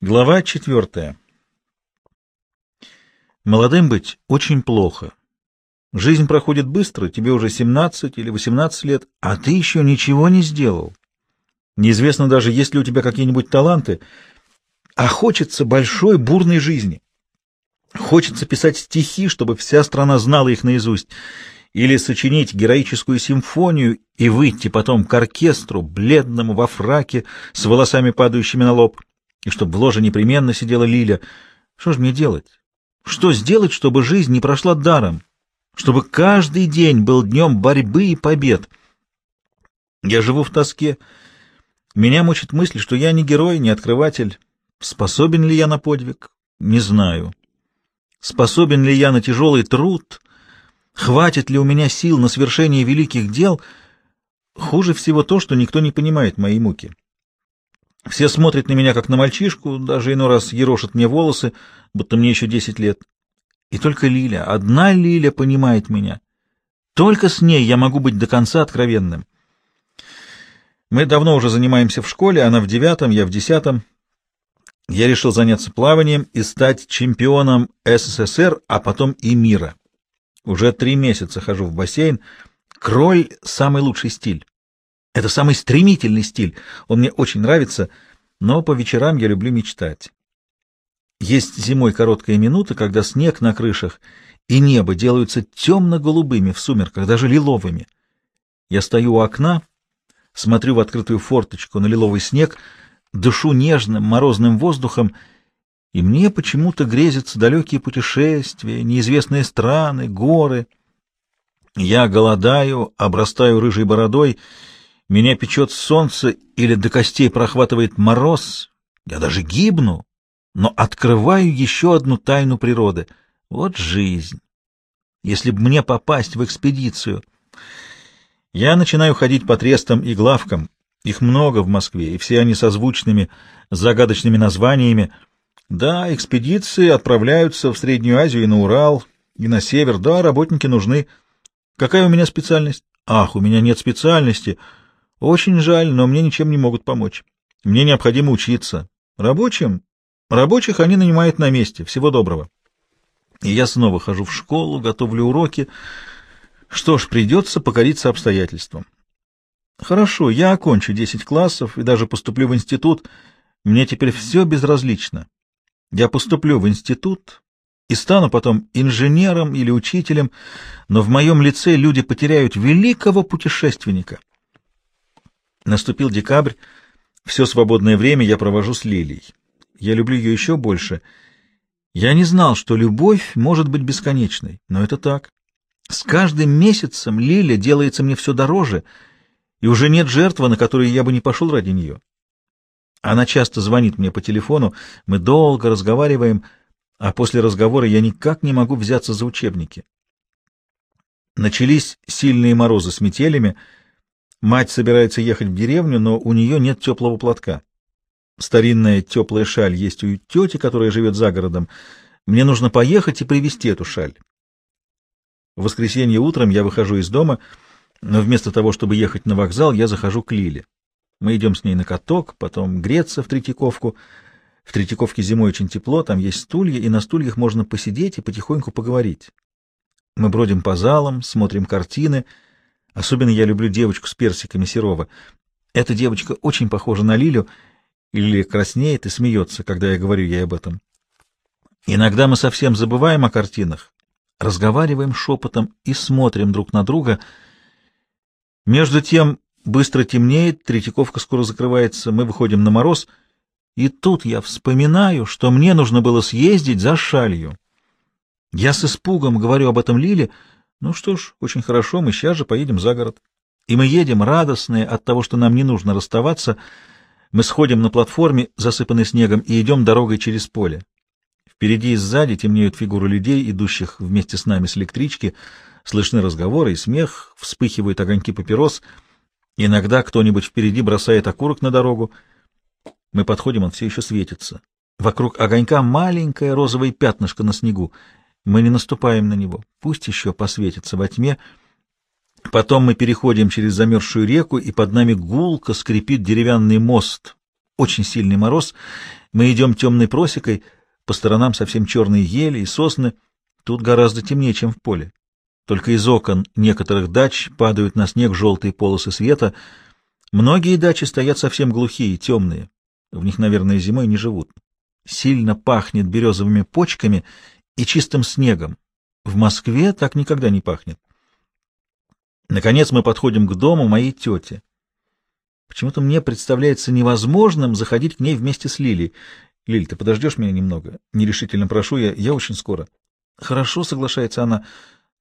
Глава четвертая. Молодым быть очень плохо. Жизнь проходит быстро, тебе уже 17 или 18 лет, а ты еще ничего не сделал. Неизвестно даже, есть ли у тебя какие-нибудь таланты, а хочется большой бурной жизни. Хочется писать стихи, чтобы вся страна знала их наизусть, или сочинить героическую симфонию и выйти потом к оркестру, бледному во фраке, с волосами падающими на лоб и чтобы в ложе непременно сидела Лиля. Что же мне делать? Что сделать, чтобы жизнь не прошла даром? Чтобы каждый день был днем борьбы и побед? Я живу в тоске. Меня мучит мысль, что я не герой, не открыватель. Способен ли я на подвиг? Не знаю. Способен ли я на тяжелый труд? Хватит ли у меня сил на свершение великих дел? Хуже всего то, что никто не понимает мои муки. Все смотрят на меня, как на мальчишку, даже иной раз ерошат мне волосы, будто мне еще десять лет. И только Лиля, одна Лиля понимает меня. Только с ней я могу быть до конца откровенным. Мы давно уже занимаемся в школе, она в девятом, я в десятом. Я решил заняться плаванием и стать чемпионом СССР, а потом и мира. Уже три месяца хожу в бассейн. Кроль — самый лучший стиль. Это самый стремительный стиль, он мне очень нравится, но по вечерам я люблю мечтать. Есть зимой короткая минута, когда снег на крышах и небо делаются темно-голубыми в сумерках, даже лиловыми. Я стою у окна, смотрю в открытую форточку на лиловый снег, дышу нежным морозным воздухом, и мне почему-то грезятся далекие путешествия, неизвестные страны, горы. Я голодаю, обрастаю рыжей бородой меня печет солнце или до костей прохватывает мороз, я даже гибну, но открываю еще одну тайну природы. Вот жизнь. Если бы мне попасть в экспедицию... Я начинаю ходить по трестам и главкам. Их много в Москве, и все они созвучными, загадочными названиями. Да, экспедиции отправляются в Среднюю Азию и на Урал, и на север. Да, работники нужны. Какая у меня специальность? Ах, у меня нет специальности. Очень жаль, но мне ничем не могут помочь. Мне необходимо учиться. Рабочим? Рабочих они нанимают на месте. Всего доброго. И я снова хожу в школу, готовлю уроки. Что ж, придется покориться обстоятельствам. Хорошо, я окончу 10 классов и даже поступлю в институт. Мне теперь все безразлично. Я поступлю в институт и стану потом инженером или учителем, но в моем лице люди потеряют великого путешественника. Наступил декабрь. Все свободное время я провожу с Лилией. Я люблю ее еще больше. Я не знал, что любовь может быть бесконечной, но это так. С каждым месяцем Лиля делается мне все дороже, и уже нет жертвы, на которую я бы не пошел ради нее. Она часто звонит мне по телефону, мы долго разговариваем, а после разговора я никак не могу взяться за учебники. Начались сильные морозы с метелями — Мать собирается ехать в деревню, но у нее нет теплого платка. Старинная теплая шаль есть у тети, которая живет за городом. Мне нужно поехать и привезти эту шаль. В воскресенье утром я выхожу из дома, но вместо того, чтобы ехать на вокзал, я захожу к Лиле. Мы идем с ней на каток, потом греться в Третьяковку. В Третьяковке зимой очень тепло, там есть стулья, и на стульях можно посидеть и потихоньку поговорить. Мы бродим по залам, смотрим картины — Особенно я люблю девочку с персиками Серова. Эта девочка очень похожа на Лилю, или краснеет и смеется, когда я говорю ей об этом. Иногда мы совсем забываем о картинах, разговариваем шепотом и смотрим друг на друга. Между тем быстро темнеет, Третьяковка скоро закрывается, мы выходим на мороз, и тут я вспоминаю, что мне нужно было съездить за шалью. Я с испугом говорю об этом Лиле, ну что ж, очень хорошо, мы сейчас же поедем за город. И мы едем радостные от того, что нам не нужно расставаться. Мы сходим на платформе, засыпанной снегом, и идем дорогой через поле. Впереди и сзади темнеют фигуры людей, идущих вместе с нами с электрички. Слышны разговоры и смех, вспыхивают огоньки папирос. Иногда кто-нибудь впереди бросает окурок на дорогу. Мы подходим, он все еще светится. Вокруг огонька маленькое розовое пятнышко на снегу. Мы не наступаем на него. Пусть еще посветится во тьме. Потом мы переходим через замерзшую реку, и под нами гулко скрипит деревянный мост. Очень сильный мороз. Мы идем темной просекой, по сторонам совсем черные ели и сосны. Тут гораздо темнее, чем в поле. Только из окон некоторых дач падают на снег желтые полосы света. Многие дачи стоят совсем глухие, темные. В них, наверное, зимой не живут. Сильно пахнет березовыми почками и чистым снегом. В Москве так никогда не пахнет. Наконец мы подходим к дому моей тети. Почему-то мне представляется невозможным заходить к ней вместе с Лилией. Лиль, ты подождешь меня немного? Нерешительно прошу я, я очень скоро. Хорошо, соглашается она,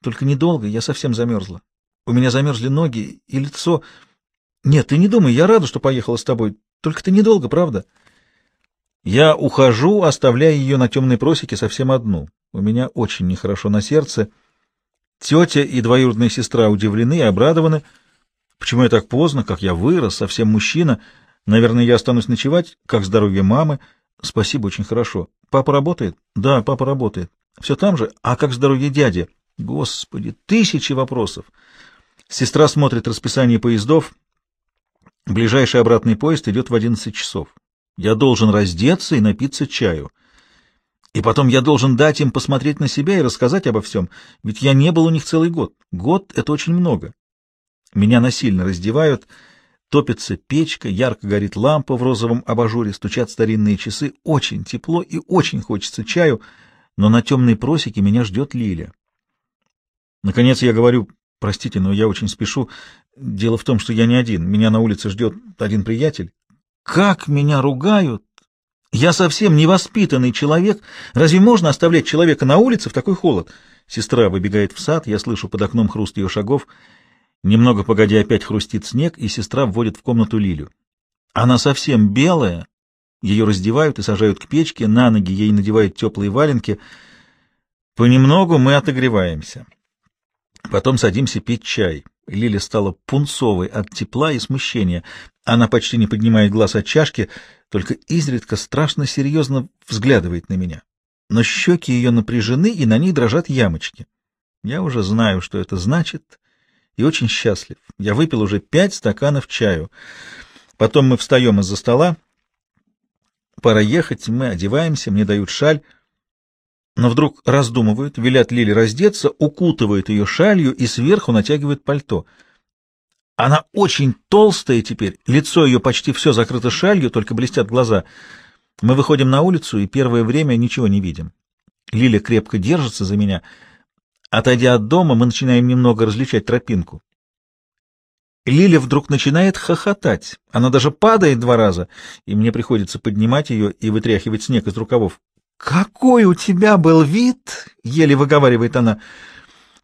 только недолго, я совсем замерзла. У меня замерзли ноги и лицо. Нет, ты не думай, я рада, что поехала с тобой. Только ты недолго, правда? Я ухожу, оставляя ее на темной просеке совсем одну. У меня очень нехорошо на сердце. Тетя и двоюродная сестра удивлены и обрадованы. Почему я так поздно, как я вырос, совсем мужчина? Наверное, я останусь ночевать, как здоровье мамы. Спасибо, очень хорошо. Папа работает? Да, папа работает. Все там же? А как здоровье дяди? Господи, тысячи вопросов. Сестра смотрит расписание поездов. Ближайший обратный поезд идет в 11 часов. Я должен раздеться и напиться чаю. И потом я должен дать им посмотреть на себя и рассказать обо всем, ведь я не был у них целый год. Год — это очень много. Меня насильно раздевают, топится печка, ярко горит лампа в розовом абажуре, стучат старинные часы, очень тепло и очень хочется чаю, но на темной просеке меня ждет Лиля. Наконец я говорю, простите, но я очень спешу. Дело в том, что я не один, меня на улице ждет один приятель. Как меня ругают! Я совсем невоспитанный человек. Разве можно оставлять человека на улице в такой холод? Сестра выбегает в сад, я слышу под окном хруст ее шагов. Немного погодя опять хрустит снег, и сестра вводит в комнату Лилю. Она совсем белая, ее раздевают и сажают к печке, на ноги ей надевают теплые валенки. Понемногу мы отогреваемся. Потом садимся пить чай. Лиля стала пунцовой от тепла и смущения. Она почти не поднимает глаз от чашки, только изредка страшно серьезно взглядывает на меня. Но щеки ее напряжены, и на них дрожат ямочки. Я уже знаю, что это значит, и очень счастлив. Я выпил уже пять стаканов чаю. Потом мы встаем из-за стола. Пора ехать, мы одеваемся, мне дают шаль. Но вдруг раздумывают, велят Лили раздеться, укутывают ее шалью и сверху натягивают пальто — она очень толстая теперь, лицо ее почти все закрыто шалью, только блестят глаза. Мы выходим на улицу и первое время ничего не видим. Лиля крепко держится за меня. Отойдя от дома, мы начинаем немного различать тропинку. Лиля вдруг начинает хохотать. Она даже падает два раза, и мне приходится поднимать ее и вытряхивать снег из рукавов. «Какой у тебя был вид!» — еле выговаривает она.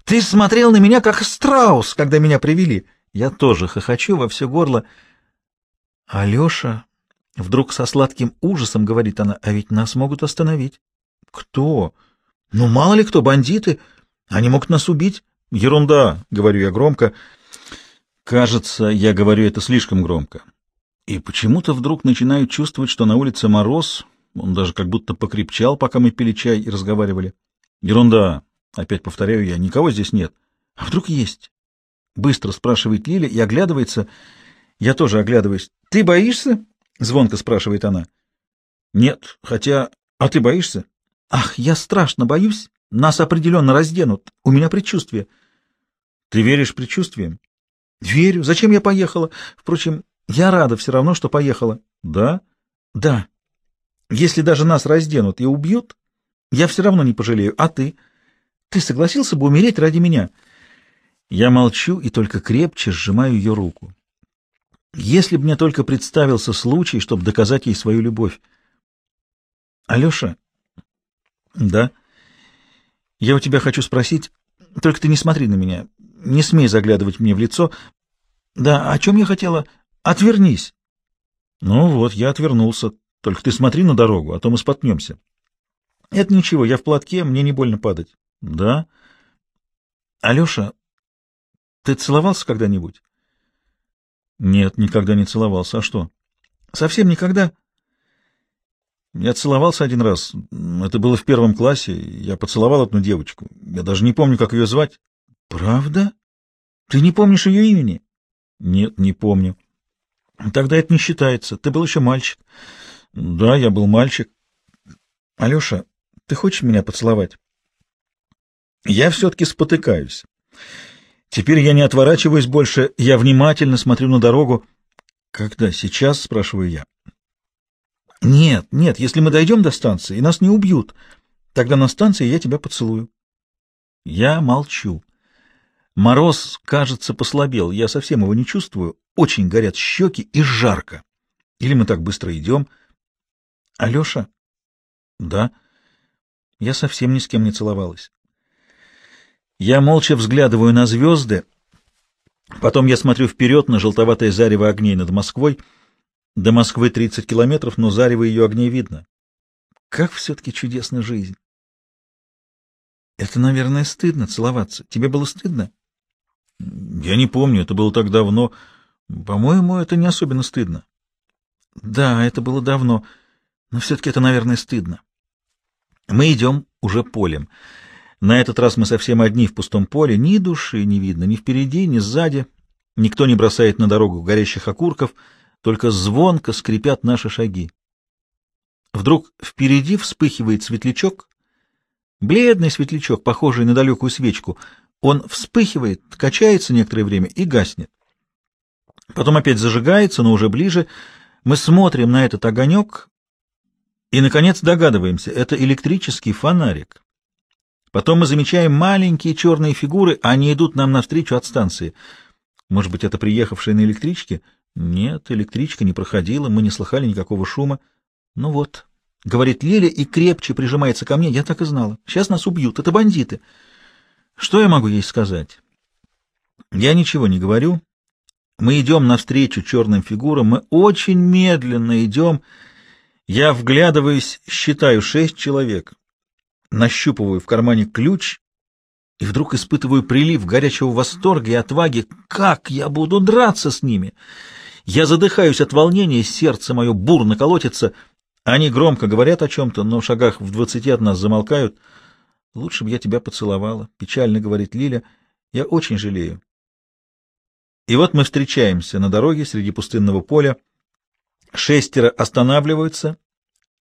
«Ты смотрел на меня, как страус, когда меня привели!» Я тоже хохочу во все горло. Алеша, вдруг со сладким ужасом говорит она, а ведь нас могут остановить. Кто? Ну, мало ли кто, бандиты. Они могут нас убить. Ерунда, говорю я громко. Кажется, я говорю это слишком громко. И почему-то вдруг начинаю чувствовать, что на улице мороз. Он даже как будто покрепчал, пока мы пили чай и разговаривали. Ерунда, опять повторяю я, никого здесь нет. А вдруг есть? Быстро спрашивает Лиля и оглядывается. Я тоже оглядываюсь. «Ты боишься?» — звонко спрашивает она. «Нет, хотя... А ты боишься?» «Ах, я страшно боюсь. Нас определенно разденут. У меня предчувствие». «Ты веришь предчувствиям?» «Верю. Зачем я поехала? Впрочем, я рада все равно, что поехала». «Да?» «Да. Если даже нас разденут и убьют, я все равно не пожалею. А ты? Ты согласился бы умереть ради меня?» Я молчу и только крепче сжимаю ее руку. Если бы мне только представился случай, чтобы доказать ей свою любовь. Алеша? Да? Я у тебя хочу спросить, только ты не смотри на меня, не смей заглядывать мне в лицо. Да, о чем я хотела? Отвернись. Ну вот, я отвернулся. Только ты смотри на дорогу, а то мы споткнемся. Это ничего, я в платке, мне не больно падать. Да? Алеша, ты целовался когда-нибудь? Нет, никогда не целовался. А что? Совсем никогда? Я целовался один раз. Это было в первом классе. Я поцеловал одну девочку. Я даже не помню, как ее звать. Правда? Ты не помнишь ее имени? Нет, не помню. Тогда это не считается. Ты был еще мальчик. Да, я был мальчик. Алеша, ты хочешь меня поцеловать? Я все-таки спотыкаюсь. Теперь я не отворачиваюсь больше, я внимательно смотрю на дорогу. Когда? Сейчас? Спрашиваю я. Нет, нет, если мы дойдем до станции и нас не убьют, тогда на станции я тебя поцелую. Я молчу. Мороз, кажется, послабел, я совсем его не чувствую. Очень горят щеки и жарко. Или мы так быстро идем. Алеша? Да. Я совсем ни с кем не целовалась. Я молча взглядываю на звезды, потом я смотрю вперед на желтоватое зарево огней над Москвой. До Москвы 30 километров, но зарево ее огней видно. Как все-таки чудесна жизнь! Это, наверное, стыдно целоваться. Тебе было стыдно? Я не помню, это было так давно. По-моему, это не особенно стыдно. Да, это было давно, но все-таки это, наверное, стыдно. Мы идем уже полем. На этот раз мы совсем одни в пустом поле, ни души не видно, ни впереди, ни сзади. Никто не бросает на дорогу горящих окурков, только звонко скрипят наши шаги. Вдруг впереди вспыхивает светлячок, бледный светлячок, похожий на далекую свечку. Он вспыхивает, качается некоторое время и гаснет. Потом опять зажигается, но уже ближе. Мы смотрим на этот огонек и, наконец, догадываемся, это электрический фонарик. Потом мы замечаем маленькие черные фигуры, они идут нам навстречу от станции. Может быть, это приехавшие на электричке? Нет, электричка не проходила, мы не слыхали никакого шума. Ну вот, — говорит Лиля и крепче прижимается ко мне. Я так и знала. Сейчас нас убьют. Это бандиты. Что я могу ей сказать? Я ничего не говорю. Мы идем навстречу черным фигурам. Мы очень медленно идем. Я вглядываюсь, считаю шесть человек нащупываю в кармане ключ и вдруг испытываю прилив горячего восторга и отваги. Как я буду драться с ними? Я задыхаюсь от волнения, сердце мое бурно колотится. Они громко говорят о чем-то, но в шагах в двадцати от нас замолкают. «Лучше бы я тебя поцеловала», — печально говорит Лиля. «Я очень жалею». И вот мы встречаемся на дороге среди пустынного поля. Шестеро останавливаются,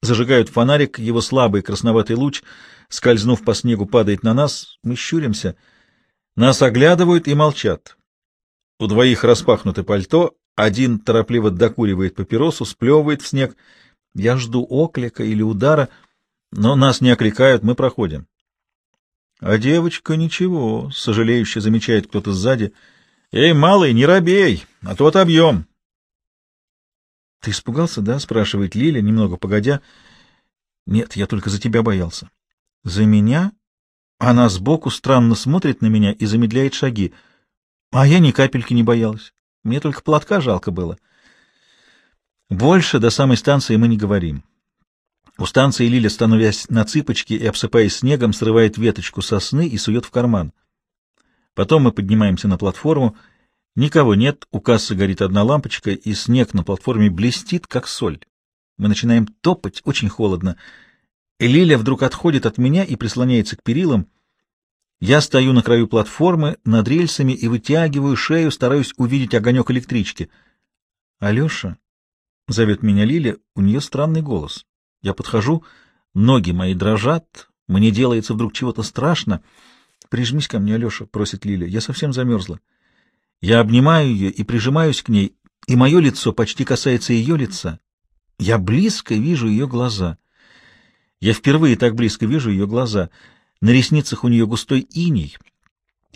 зажигают фонарик, его слабый красноватый луч, скользнув по снегу, падает на нас, мы щуримся. Нас оглядывают и молчат. У двоих распахнуто пальто, один торопливо докуривает папиросу, сплевывает в снег. Я жду оклика или удара, но нас не окликают, мы проходим. А девочка ничего, сожалеюще замечает кто-то сзади. Эй, малый, не робей, а то отобьем. «Ты испугался, да?» — спрашивает Лиля, немного погодя. «Нет, я только за тебя боялся». «За меня?» Она сбоку странно смотрит на меня и замедляет шаги. А я ни капельки не боялась. Мне только платка жалко было. Больше до самой станции мы не говорим. У станции Лиля, становясь на цыпочки и обсыпаясь снегом, срывает веточку сосны и сует в карман. Потом мы поднимаемся на платформу — Никого нет, у кассы горит одна лампочка, и снег на платформе блестит, как соль. Мы начинаем топать, очень холодно. Лиля вдруг отходит от меня и прислоняется к перилам. Я стою на краю платформы, над рельсами, и вытягиваю шею, стараюсь увидеть огонек электрички. «Алеша?» — зовет меня Лиля, у нее странный голос. Я подхожу, ноги мои дрожат, мне делается вдруг чего-то страшно. «Прижмись ко мне, Алеша», — просит Лиля, — «я совсем замерзла». Я обнимаю ее и прижимаюсь к ней, и мое лицо почти касается ее лица. Я близко вижу ее глаза. Я впервые так близко вижу ее глаза. На ресницах у нее густой иней.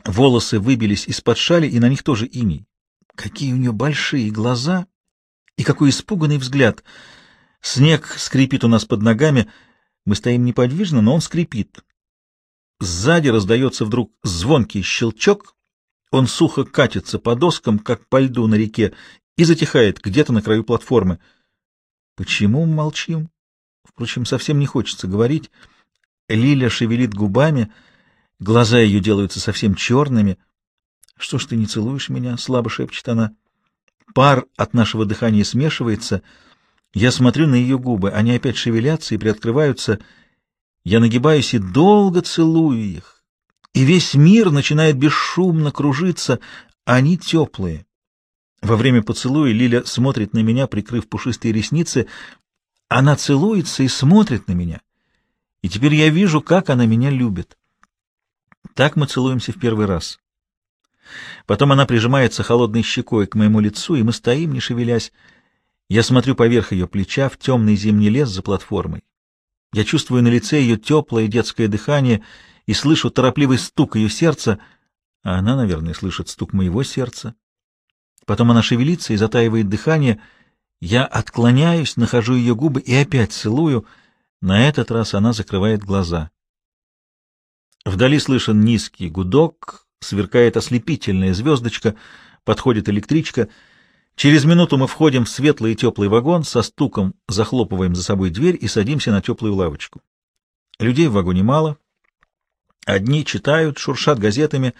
Волосы выбились из-под шали, и на них тоже иней. Какие у нее большие глаза и какой испуганный взгляд. Снег скрипит у нас под ногами. Мы стоим неподвижно, но он скрипит. Сзади раздается вдруг звонкий щелчок, он сухо катится по доскам, как по льду на реке, и затихает где-то на краю платформы. Почему молчим? Впрочем, совсем не хочется говорить. Лиля шевелит губами, глаза ее делаются совсем черными. — Что ж ты не целуешь меня? — слабо шепчет она. Пар от нашего дыхания смешивается. Я смотрю на ее губы, они опять шевелятся и приоткрываются. Я нагибаюсь и долго целую их и весь мир начинает бесшумно кружиться, они теплые. Во время поцелуя Лиля смотрит на меня, прикрыв пушистые ресницы. Она целуется и смотрит на меня. И теперь я вижу, как она меня любит. Так мы целуемся в первый раз. Потом она прижимается холодной щекой к моему лицу, и мы стоим, не шевелясь. Я смотрю поверх ее плеча в темный зимний лес за платформой. Я чувствую на лице ее теплое детское дыхание и слышу торопливый стук ее сердца, а она, наверное, слышит стук моего сердца. Потом она шевелится и затаивает дыхание. Я отклоняюсь, нахожу ее губы и опять целую. На этот раз она закрывает глаза. Вдали слышен низкий гудок, сверкает ослепительная звездочка, подходит электричка. Через минуту мы входим в светлый и теплый вагон, со стуком захлопываем за собой дверь и садимся на теплую лавочку. Людей в вагоне мало. Одни читают, шуршат газетами,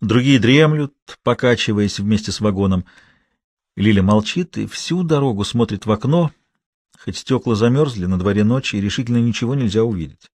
другие дремлют, покачиваясь вместе с вагоном. Лиля молчит и всю дорогу смотрит в окно, хоть стекла замерзли, на дворе ночи, и решительно ничего нельзя увидеть.